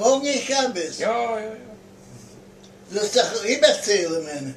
Morgen ich Shabbos. Ja, ja, ja. Das ist doch immer zählen, meine.